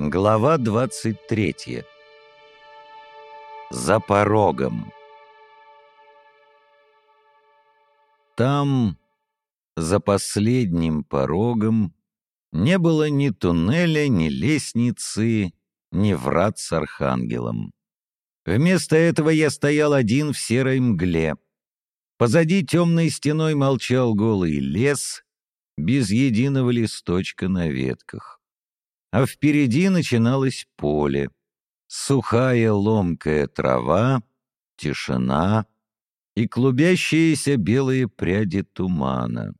Глава 23. За порогом. Там, за последним порогом, не было ни туннеля, ни лестницы, ни врат с архангелом. Вместо этого я стоял один в серой мгле. Позади темной стеной молчал голый лес, без единого листочка на ветках. А впереди начиналось поле. Сухая ломкая трава, тишина и клубящиеся белые пряди тумана.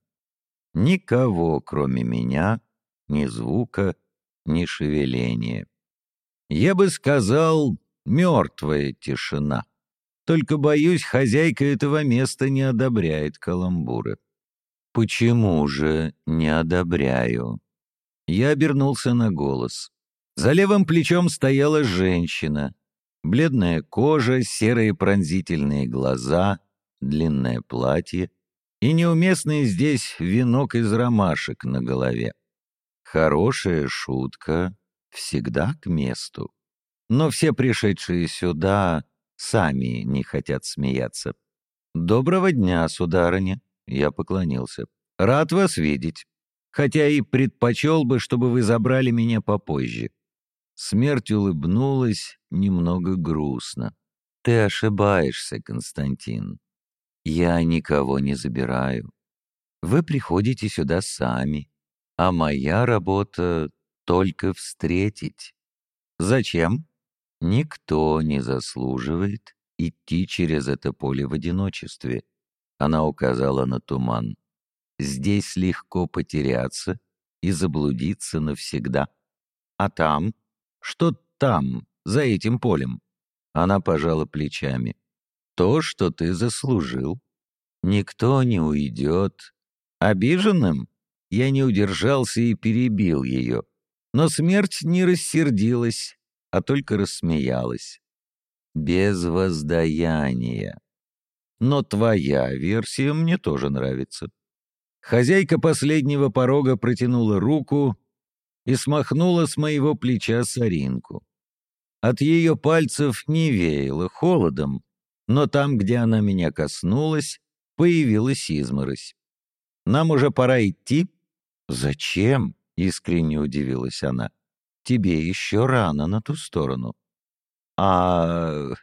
Никого, кроме меня, ни звука, ни шевеления. Я бы сказал, мертвая тишина. Только, боюсь, хозяйка этого места не одобряет каламбуры. Почему же не одобряю? Я обернулся на голос. За левым плечом стояла женщина. Бледная кожа, серые пронзительные глаза, длинное платье и неуместный здесь венок из ромашек на голове. Хорошая шутка всегда к месту. Но все пришедшие сюда сами не хотят смеяться. «Доброго дня, сударыня!» — я поклонился. «Рад вас видеть, хотя и предпочел бы, чтобы вы забрали меня попозже». Смерть улыбнулась немного грустно. «Ты ошибаешься, Константин. Я никого не забираю. Вы приходите сюда сами, а моя работа — только встретить. Зачем? Никто не заслуживает идти через это поле в одиночестве. Она указала на туман. Здесь легко потеряться и заблудиться навсегда. А там? Что там, за этим полем? Она пожала плечами. То, что ты заслужил. Никто не уйдет. Обиженным? Я не удержался и перебил ее. Но смерть не рассердилась, а только рассмеялась. Без воздаяния. Но твоя версия мне тоже нравится. Хозяйка последнего порога протянула руку и смахнула с моего плеча соринку. От ее пальцев не веяло холодом, но там, где она меня коснулась, появилась изморозь. «Нам уже пора идти?» «Зачем?» — искренне удивилась она. «Тебе еще рано на ту сторону». «А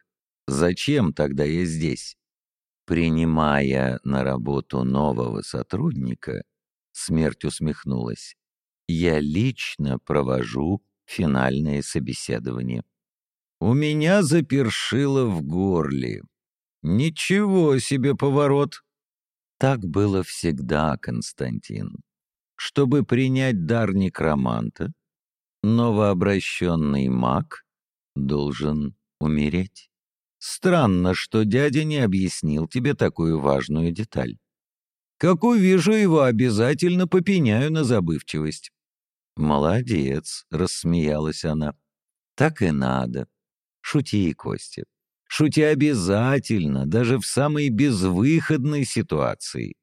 зачем тогда я здесь?» Принимая на работу нового сотрудника, смерть усмехнулась. «Я лично провожу финальное собеседование». У меня запершило в горле. Ничего себе поворот! Так было всегда, Константин. Чтобы принять дар некроманта, новообращенный маг должен умереть. Странно, что дядя не объяснил тебе такую важную деталь. Как увижу его, обязательно попеняю на забывчивость. «Молодец», — рассмеялась она. «Так и надо. Шути, Костя. Шути обязательно, даже в самой безвыходной ситуации.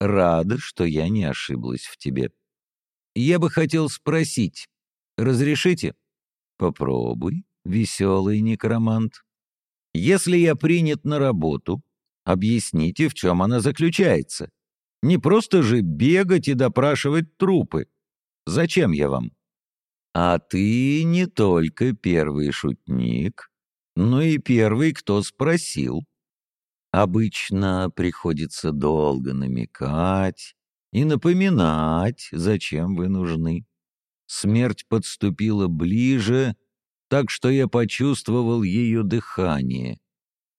Рада, что я не ошиблась в тебе. Я бы хотел спросить. Разрешите? Попробуй, веселый некромант. Если я принят на работу, объясните, в чем она заключается. Не просто же бегать и допрашивать трупы. Зачем я вам? А ты не только первый шутник, но и первый, кто спросил. Обычно приходится долго намекать и напоминать, зачем вы нужны. Смерть подступила ближе, так что я почувствовал ее дыхание.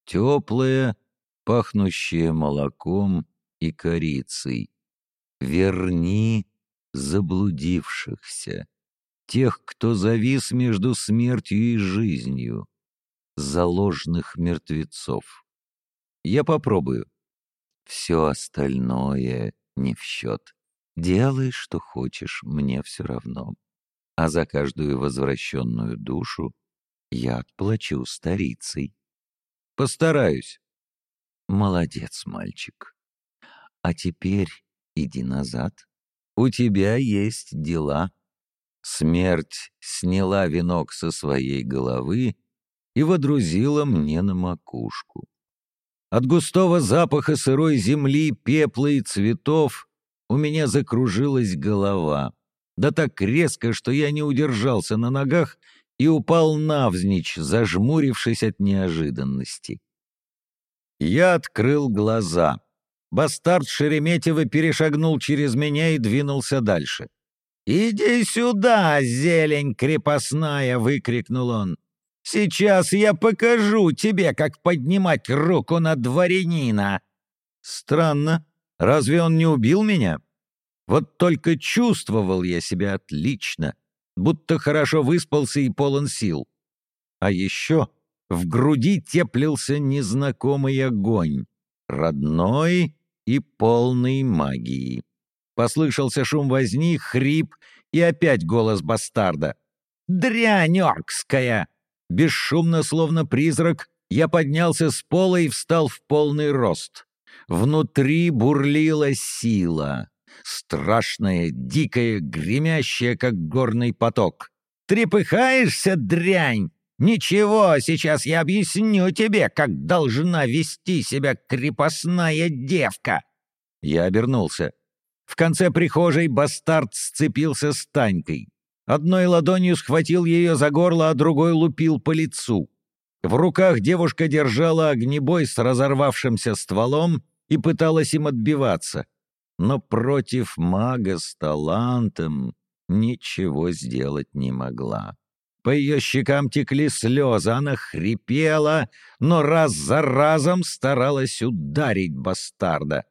Теплое, пахнущее молоком и корицей. Верни заблудившихся, тех, кто завис между смертью и жизнью, заложных мертвецов. Я попробую. Все остальное не в счет. Делай, что хочешь, мне все равно. А за каждую возвращенную душу я отплачу старицей. Постараюсь. Молодец, мальчик. А теперь иди назад. У тебя есть дела. Смерть сняла венок со своей головы и водрузила мне на макушку. От густого запаха сырой земли, пепла и цветов у меня закружилась голова. Да так резко, что я не удержался на ногах и упал навзничь, зажмурившись от неожиданности. Я открыл глаза. Бастард Шереметьева перешагнул через меня и двинулся дальше. «Иди сюда, зелень крепостная!» — выкрикнул он. «Сейчас я покажу тебе, как поднимать руку на дворянина!» Странно, разве он не убил меня? Вот только чувствовал я себя отлично, будто хорошо выспался и полон сил. А еще в груди теплился незнакомый огонь, родной и полный магии. Послышался шум возни, хрип и опять голос бастарда. «Дрянь оркская!» Бесшумно, словно призрак, я поднялся с пола и встал в полный рост. Внутри бурлила сила. Страшная, дикая, гремящая, как горный поток. «Трепыхаешься, дрянь? Ничего, сейчас я объясню тебе, как должна вести себя крепостная девка!» Я обернулся. В конце прихожей бастард сцепился с Танькой. Одной ладонью схватил ее за горло, а другой лупил по лицу. В руках девушка держала огнебой с разорвавшимся стволом и пыталась им отбиваться. Но против мага с талантом ничего сделать не могла. По ее щекам текли слезы, она хрипела, но раз за разом старалась ударить бастарда.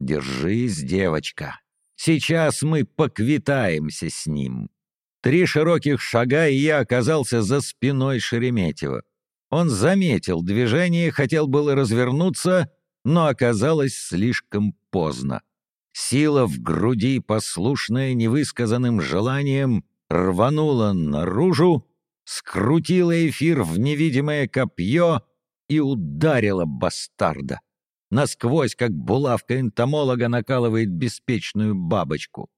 «Держись, девочка. Сейчас мы поквитаемся с ним». Три широких шага, и я оказался за спиной Шереметьева. Он заметил движение, хотел было развернуться, но оказалось слишком поздно. Сила в груди, послушная невысказанным желанием, рванула наружу, скрутила эфир в невидимое копье и ударила бастарда насквозь, как булавка энтомолога накалывает беспечную бабочку.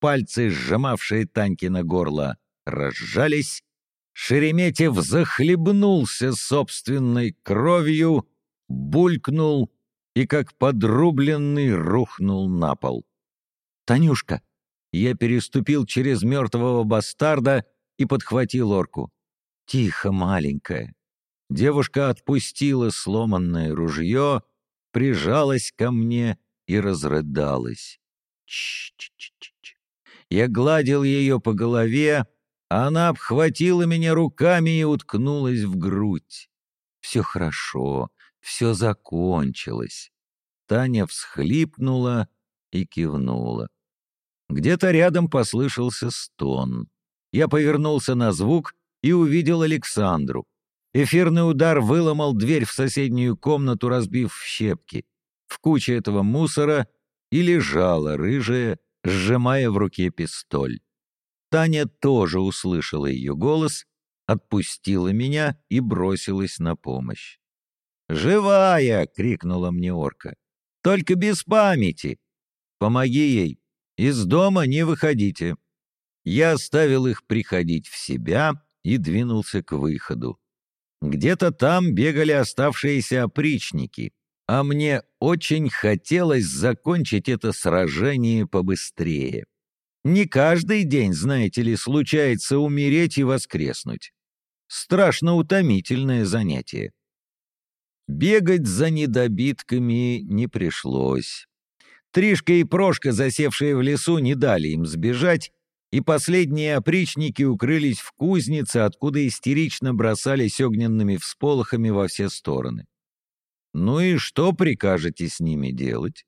Пальцы, сжимавшие Таньки на горло, разжались. Шереметьев захлебнулся собственной кровью, булькнул и, как подрубленный, рухнул на пол. «Танюшка!» Я переступил через мертвого бастарда и подхватил орку. «Тихо, маленькая!» Девушка отпустила сломанное ружье, прижалась ко мне и разрыдалась. Ч -ч -ч -ч -ч. Я гладил ее по голове, а она обхватила меня руками и уткнулась в грудь. Все хорошо, все закончилось. Таня всхлипнула и кивнула. Где-то рядом послышался стон. Я повернулся на звук и увидел Александру. Эфирный удар выломал дверь в соседнюю комнату, разбив в щепки. В куче этого мусора и лежала рыжая, сжимая в руке пистоль. Таня тоже услышала ее голос, отпустила меня и бросилась на помощь. «Живая!» — крикнула мне орка. «Только без памяти! Помоги ей! Из дома не выходите!» Я оставил их приходить в себя и двинулся к выходу. Где-то там бегали оставшиеся опричники, а мне очень хотелось закончить это сражение побыстрее. Не каждый день, знаете ли, случается умереть и воскреснуть. Страшно утомительное занятие. Бегать за недобитками не пришлось. Тришка и Прошка, засевшие в лесу, не дали им сбежать, и последние опричники укрылись в кузнице, откуда истерично бросались огненными всполохами во все стороны. Ну и что прикажете с ними делать?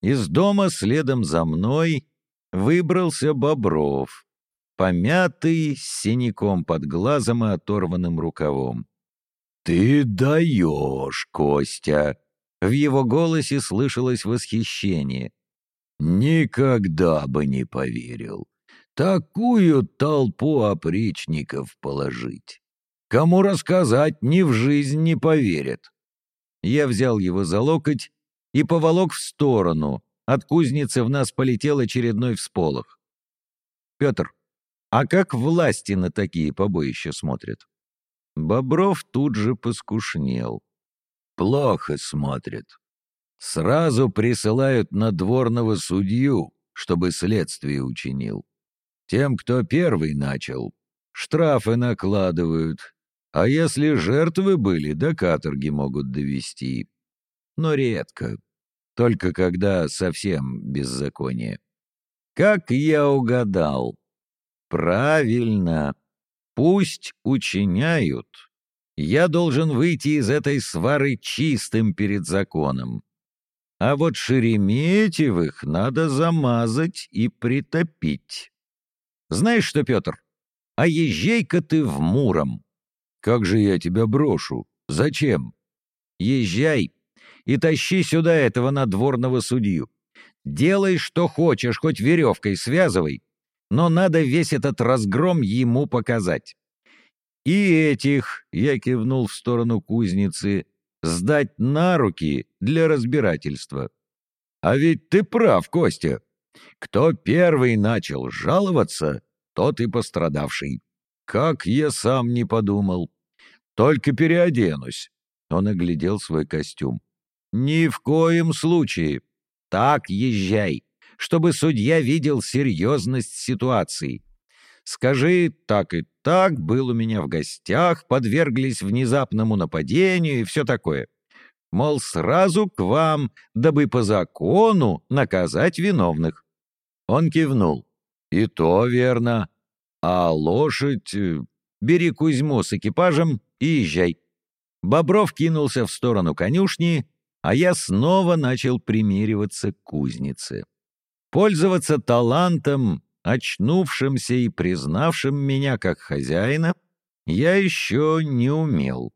Из дома следом за мной выбрался Бобров, помятый, с синяком под глазом и оторванным рукавом. «Ты даешь, Костя!» В его голосе слышалось восхищение. «Никогда бы не поверил. Такую толпу опричников положить. Кому рассказать, ни в жизнь не поверят. Я взял его за локоть и поволок в сторону. От кузницы в нас полетел очередной всполох. «Петр, А как власти на такие побоища смотрят? Бобров тут же поскушнел. Плохо смотрят. Сразу присылают надворного судью, чтобы следствие учинил. Тем, кто первый начал, штрафы накладывают, а если жертвы были, до каторги могут довести. Но редко, только когда совсем беззаконие. Как я угадал? Правильно. Пусть учиняют. Я должен выйти из этой свары чистым перед законом. А вот Шереметьевых надо замазать и притопить. Знаешь что, Петр, а езжай-ка ты в Муром. Как же я тебя брошу? Зачем? Езжай и тащи сюда этого надворного судью. Делай, что хочешь, хоть веревкой связывай, но надо весь этот разгром ему показать. И этих, я кивнул в сторону кузницы, сдать на руки для разбирательства. А ведь ты прав, Костя. Кто первый начал жаловаться, тот и пострадавший. Как я сам не подумал. Только переоденусь. Он оглядел свой костюм. Ни в коем случае. Так езжай, чтобы судья видел серьезность ситуации. Скажи, так и так, был у меня в гостях, подверглись внезапному нападению и все такое. Мол, сразу к вам, дабы по закону наказать виновных. Он кивнул. И то верно. А лошадь... Э, бери Кузьму с экипажем и езжай. Бобров кинулся в сторону конюшни, а я снова начал примериваться к кузнице. Пользоваться талантом, очнувшимся и признавшим меня как хозяина, я еще не умел.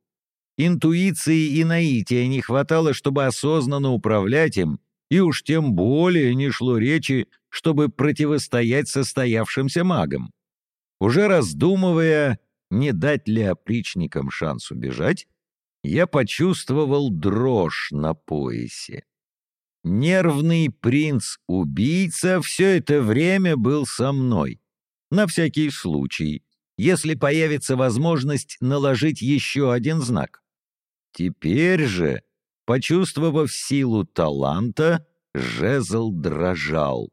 Интуиции и наития не хватало, чтобы осознанно управлять им, и уж тем более не шло речи, чтобы противостоять состоявшимся магам. Уже раздумывая, не дать ли опричникам шанс убежать, я почувствовал дрожь на поясе. Нервный принц-убийца все это время был со мной. На всякий случай, если появится возможность наложить еще один знак. Теперь же, почувствовав силу таланта, жезл дрожал,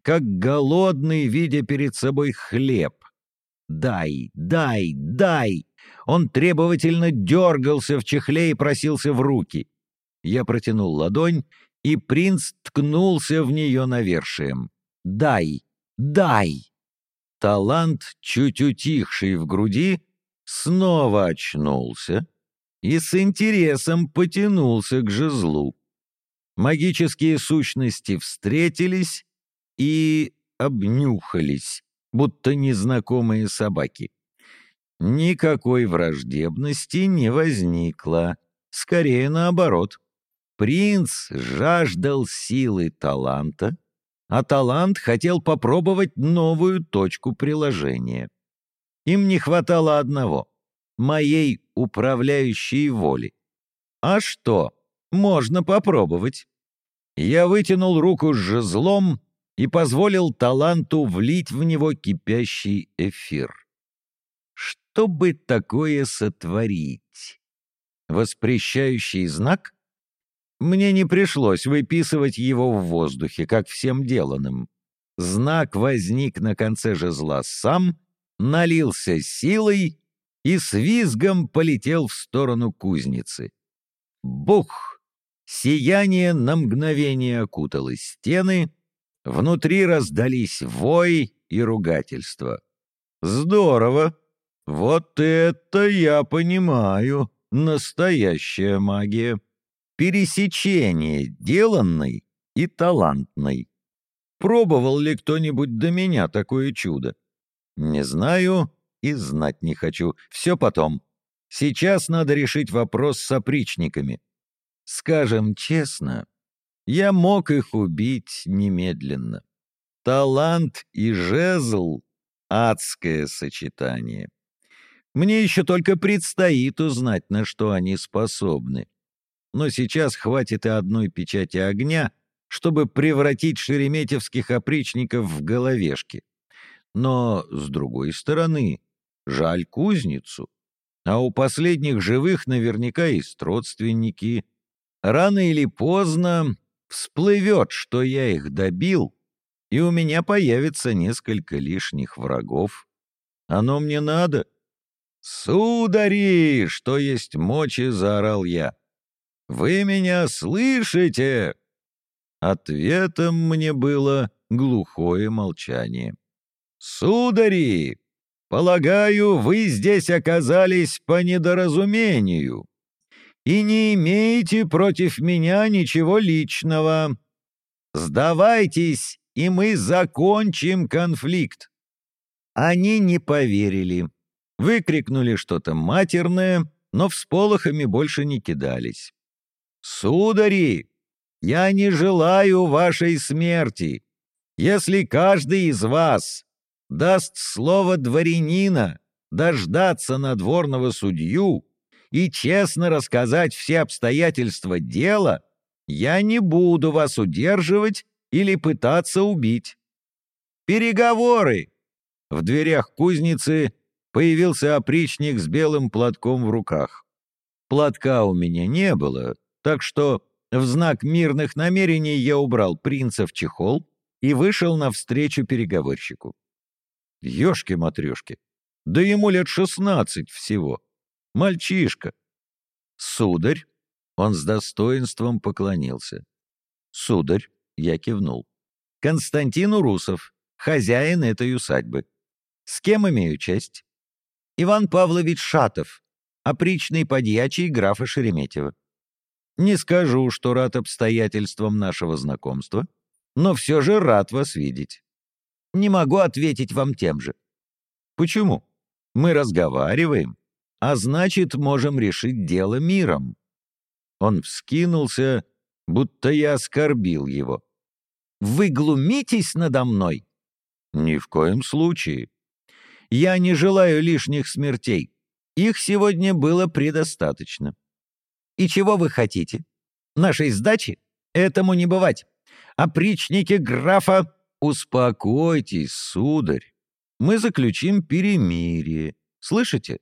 как голодный, видя перед собой хлеб. «Дай, дай, дай!» Он требовательно дергался в чехле и просился в руки. Я протянул ладонь и принц ткнулся в нее навершием. «Дай! Дай!» Талант, чуть утихший в груди, снова очнулся и с интересом потянулся к жезлу. Магические сущности встретились и обнюхались, будто незнакомые собаки. Никакой враждебности не возникло, скорее наоборот. Принц жаждал силы таланта, а талант хотел попробовать новую точку приложения. Им не хватало одного — моей управляющей воли. А что? Можно попробовать. Я вытянул руку с жезлом и позволил таланту влить в него кипящий эфир. Что бы такое сотворить? Воспрещающий знак? Мне не пришлось выписывать его в воздухе, как всем деланным. Знак возник на конце жезла сам, налился силой и с визгом полетел в сторону кузницы. Бух! Сияние на мгновение окутало стены, внутри раздались вой и ругательства. Здорово! Вот это я понимаю! Настоящая магия! Пересечение деланной и талантной. Пробовал ли кто-нибудь до меня такое чудо? Не знаю и знать не хочу. Все потом. Сейчас надо решить вопрос с опричниками. Скажем честно, я мог их убить немедленно. Талант и жезл — адское сочетание. Мне еще только предстоит узнать, на что они способны но сейчас хватит и одной печати огня, чтобы превратить шереметьевских опричников в головешки. Но, с другой стороны, жаль кузницу. А у последних живых наверняка есть родственники. Рано или поздно всплывет, что я их добил, и у меня появится несколько лишних врагов. Оно мне надо? «Судари, что есть мочи!» — заорал я. «Вы меня слышите?» Ответом мне было глухое молчание. «Судари, полагаю, вы здесь оказались по недоразумению и не имеете против меня ничего личного. Сдавайтесь, и мы закончим конфликт». Они не поверили. Выкрикнули что-то матерное, но всполохами больше не кидались. «Судари, я не желаю вашей смерти. Если каждый из вас даст слово дворянина дождаться надворного судью и честно рассказать все обстоятельства дела, я не буду вас удерживать или пытаться убить. Переговоры!» В дверях кузницы появился опричник с белым платком в руках. Платка у меня не было, так что в знак мирных намерений я убрал принца в чехол и вышел навстречу переговорщику. Ёшки-матрёшки, да ему лет шестнадцать всего. Мальчишка. Сударь, он с достоинством поклонился. Сударь, я кивнул. Константин Урусов, хозяин этой усадьбы. С кем имею честь? Иван Павлович Шатов, опричный подьячий графа Шереметьева. Не скажу, что рад обстоятельствам нашего знакомства, но все же рад вас видеть. Не могу ответить вам тем же. Почему? Мы разговариваем, а значит, можем решить дело миром. Он вскинулся, будто я оскорбил его. Вы глумитесь надо мной? Ни в коем случае. Я не желаю лишних смертей. Их сегодня было предостаточно. И чего вы хотите? Нашей сдачи? Этому не бывать. Опричники графа... Успокойтесь, сударь. Мы заключим перемирие. Слышите?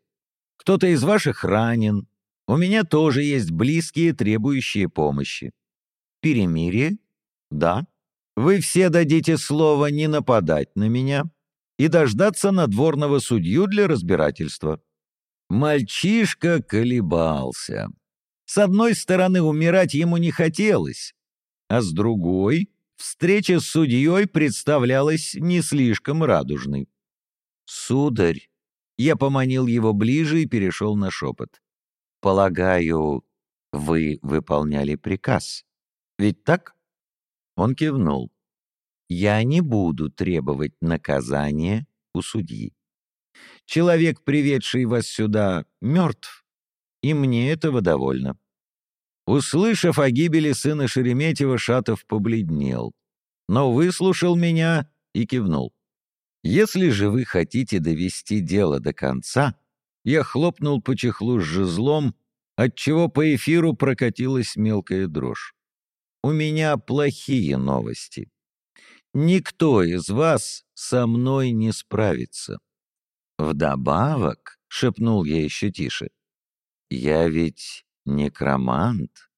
Кто-то из ваших ранен. У меня тоже есть близкие, требующие помощи. Перемирие? Да. Вы все дадите слово не нападать на меня, и дождаться надворного судью для разбирательства. Мальчишка колебался. С одной стороны, умирать ему не хотелось, а с другой — встреча с судьей представлялась не слишком радужной. «Сударь», — я поманил его ближе и перешел на шепот, — «полагаю, вы выполняли приказ. Ведь так?» Он кивнул я не буду требовать наказания у судьи. Человек, приведший вас сюда, мертв, и мне этого довольно. Услышав о гибели сына Шереметьева, Шатов побледнел, но выслушал меня и кивнул. «Если же вы хотите довести дело до конца...» Я хлопнул по чехлу с жезлом, отчего по эфиру прокатилась мелкая дрожь. «У меня плохие новости. Никто из вас со мной не справится. Вдобавок, — шепнул я еще тише, — я ведь некромант.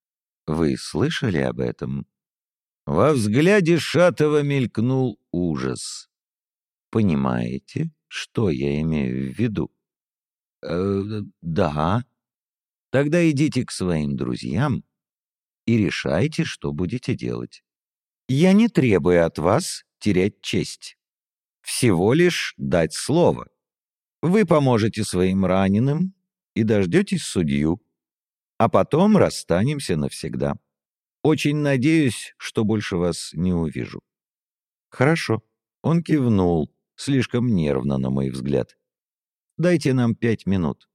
Вы слышали об этом? Во взгляде Шатова мелькнул ужас. Понимаете, что я имею в виду? Э, да. Тогда идите к своим друзьям и решайте, что будете делать. Я не требую от вас терять честь. Всего лишь дать слово. Вы поможете своим раненым и дождетесь судью, а потом расстанемся навсегда. Очень надеюсь, что больше вас не увижу. Хорошо. Он кивнул, слишком нервно, на мой взгляд. Дайте нам пять минут.